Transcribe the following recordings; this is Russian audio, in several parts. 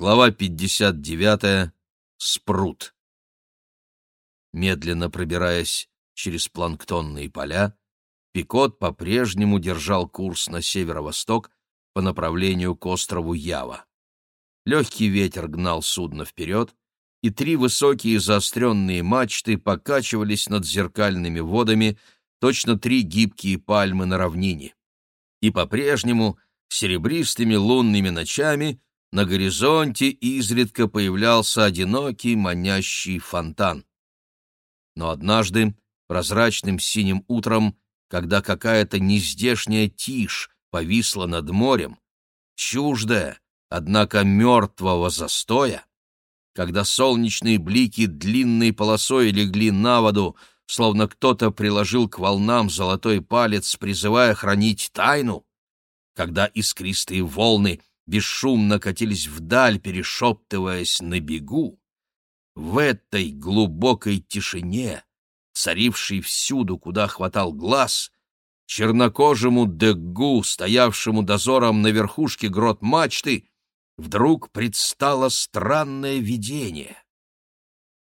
Глава 59. Спрут. Медленно пробираясь через планктонные поля, Пикот по-прежнему держал курс на северо-восток по направлению к острову Ява. Легкий ветер гнал судно вперед, и три высокие заостренные мачты покачивались над зеркальными водами, точно три гибкие пальмы на равнине. И по-прежнему серебристыми лунными ночами на горизонте изредка появлялся одинокий манящий фонтан. Но однажды, прозрачным синим утром, когда какая-то нездешняя тишь повисла над морем, чуждая, однако мертвого застоя, когда солнечные блики длинной полосой легли на воду, словно кто-то приложил к волнам золотой палец, призывая хранить тайну, когда искристые волны бесшумно катились вдаль, перешептываясь на бегу, в этой глубокой тишине, царившей всюду, куда хватал глаз, чернокожему Деггу, стоявшему дозором на верхушке грот мачты, вдруг предстало странное видение.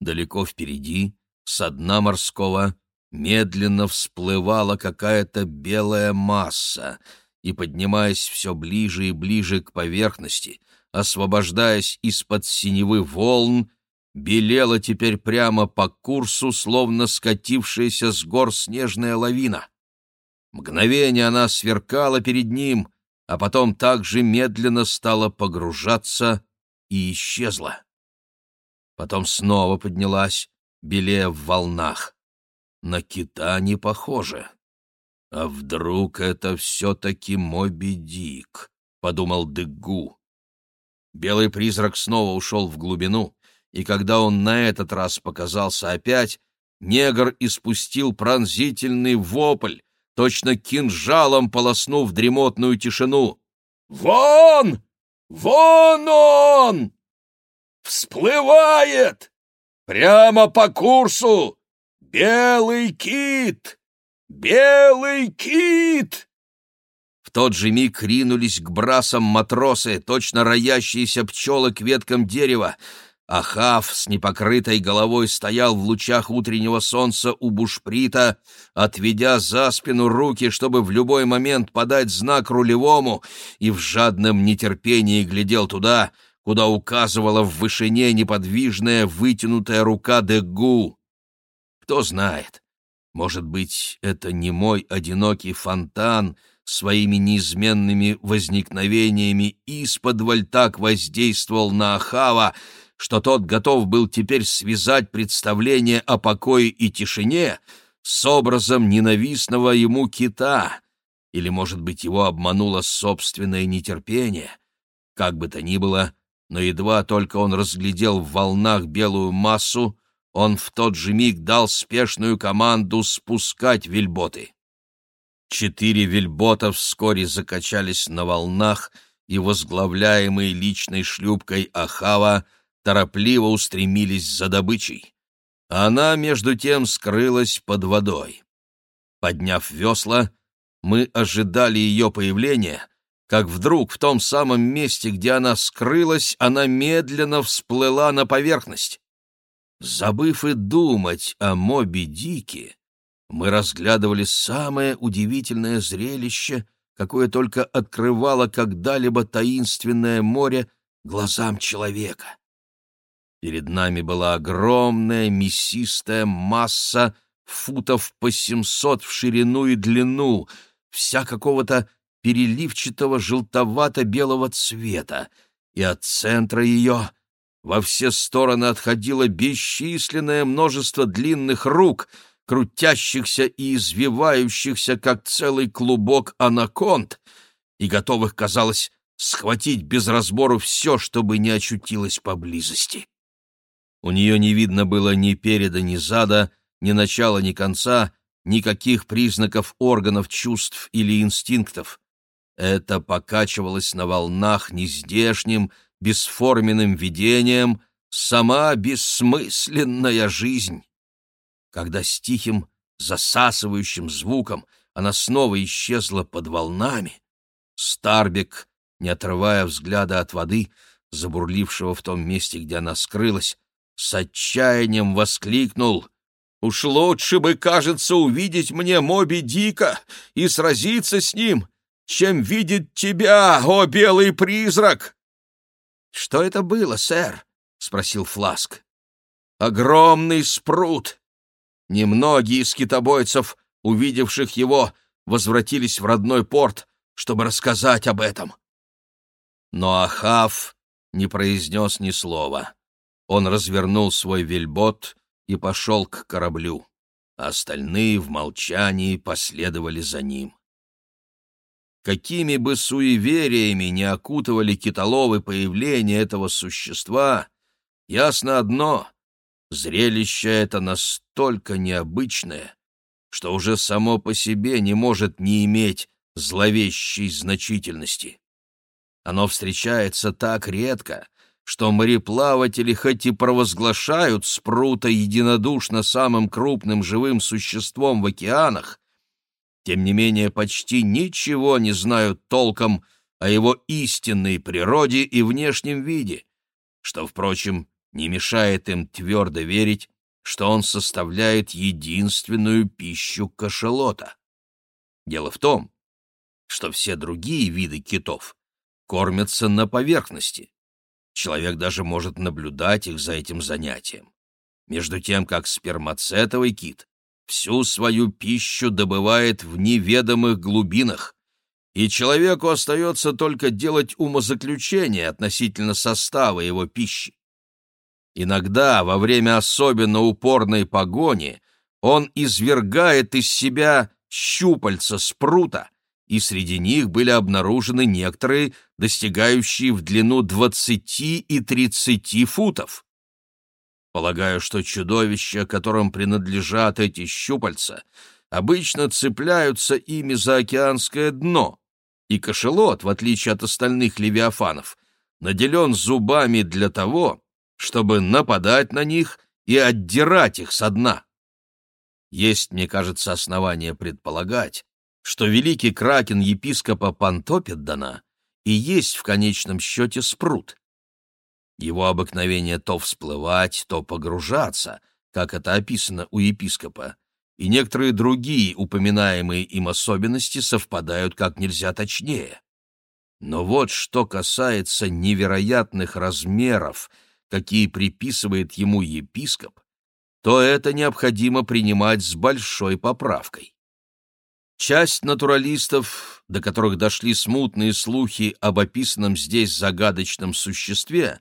Далеко впереди, со дна морского, медленно всплывала какая-то белая масса, и, поднимаясь все ближе и ближе к поверхности, освобождаясь из-под синевы волн, белела теперь прямо по курсу, словно скатившаяся с гор снежная лавина. Мгновение она сверкала перед ним, а потом также медленно стала погружаться и исчезла. Потом снова поднялась, белея в волнах. На кита не похоже. «А вдруг это все-таки Моби Дик?» — подумал Дыггу. Белый призрак снова ушел в глубину, и когда он на этот раз показался опять, негр испустил пронзительный вопль, точно кинжалом полоснув дремотную тишину. «Вон! Вон он! Всплывает! Прямо по курсу! Белый кит! Белый кит!» В тот же миг ринулись к брасам матросы, точно роящиеся пчелы к веткам дерева, Ахав с непокрытой головой стоял в лучах утреннего солнца у бушприта, отведя за спину руки, чтобы в любой момент подать знак рулевому, и в жадном нетерпении глядел туда, куда указывала в вышине неподвижная вытянутая рука Дегу. Кто знает, может быть, это не мой одинокий фонтан своими неизменными возникновениями из-под так воздействовал на Ахава, что тот готов был теперь связать представление о покое и тишине с образом ненавистного ему кита, или, может быть, его обмануло собственное нетерпение. Как бы то ни было, но едва только он разглядел в волнах белую массу, он в тот же миг дал спешную команду спускать вельботы. Четыре вельбота вскоре закачались на волнах, и возглавляемые личной шлюпкой Ахава торопливо устремились за добычей. Она, между тем, скрылась под водой. Подняв весла, мы ожидали ее появления, как вдруг в том самом месте, где она скрылась, она медленно всплыла на поверхность. Забыв и думать о Моби Дике, мы разглядывали самое удивительное зрелище, какое только открывало когда-либо таинственное море глазам человека. Перед нами была огромная мясистая масса футов по семьсот в ширину и длину, вся какого-то переливчатого желтовато-белого цвета, и от центра ее во все стороны отходило бесчисленное множество длинных рук, крутящихся и извивающихся, как целый клубок анаконд, и готовых, казалось, схватить без разбору все, чтобы не очутилось поблизости. У нее не видно было ни переда, ни зада, ни начала, ни конца, никаких признаков органов чувств или инстинктов. Это покачивалось на волнах нездешним, бесформенным видением, сама бессмысленная жизнь. Когда с тихим, засасывающим звуком она снова исчезла под волнами, Старбек, не отрывая взгляда от воды, забурлившего в том месте, где она скрылась, с отчаянием воскликнул «Уж лучше бы, кажется, увидеть мне Моби Дика и сразиться с ним, чем видеть тебя, о белый призрак!» «Что это было, сэр?» — спросил Фласк. «Огромный спрут. Немногие из китобойцев, увидевших его, возвратились в родной порт, чтобы рассказать об этом». Но Ахав не произнес ни слова. Он развернул свой вельбот и пошел к кораблю. Остальные в молчании последовали за ним. Какими бы суевериями не окутывали китоловы появление этого существа, ясно одно — зрелище это настолько необычное, что уже само по себе не может не иметь зловещей значительности. Оно встречается так редко, что мореплаватели хоть и провозглашают спрута единодушно самым крупным живым существом в океанах, тем не менее почти ничего не знают толком о его истинной природе и внешнем виде, что, впрочем, не мешает им твердо верить, что он составляет единственную пищу кашалота. Дело в том, что все другие виды китов кормятся на поверхности. Человек даже может наблюдать их за этим занятием. Между тем, как спермацетовый кит всю свою пищу добывает в неведомых глубинах, и человеку остается только делать умозаключения относительно состава его пищи. Иногда, во время особенно упорной погони, он извергает из себя щупальца спрута, и среди них были обнаружены некоторые, достигающие в длину 20 и 30 футов. Полагаю, что чудовища, которым принадлежат эти щупальца, обычно цепляются ими за океанское дно, и кошелот, в отличие от остальных левиафанов, наделен зубами для того, чтобы нападать на них и отдирать их со дна. Есть, мне кажется, основания предполагать, что великий кракен епископа Пантопиддана и есть в конечном счете спрут. Его обыкновение то всплывать, то погружаться, как это описано у епископа, и некоторые другие упоминаемые им особенности совпадают как нельзя точнее. Но вот что касается невероятных размеров, какие приписывает ему епископ, то это необходимо принимать с большой поправкой. Часть натуралистов, до которых дошли смутные слухи об описанном здесь загадочном существе,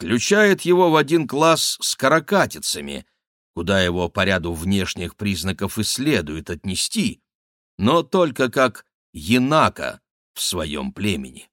включает его в один класс с каракатицами, куда его по ряду внешних признаков и следует отнести, но только как енака в своем племени.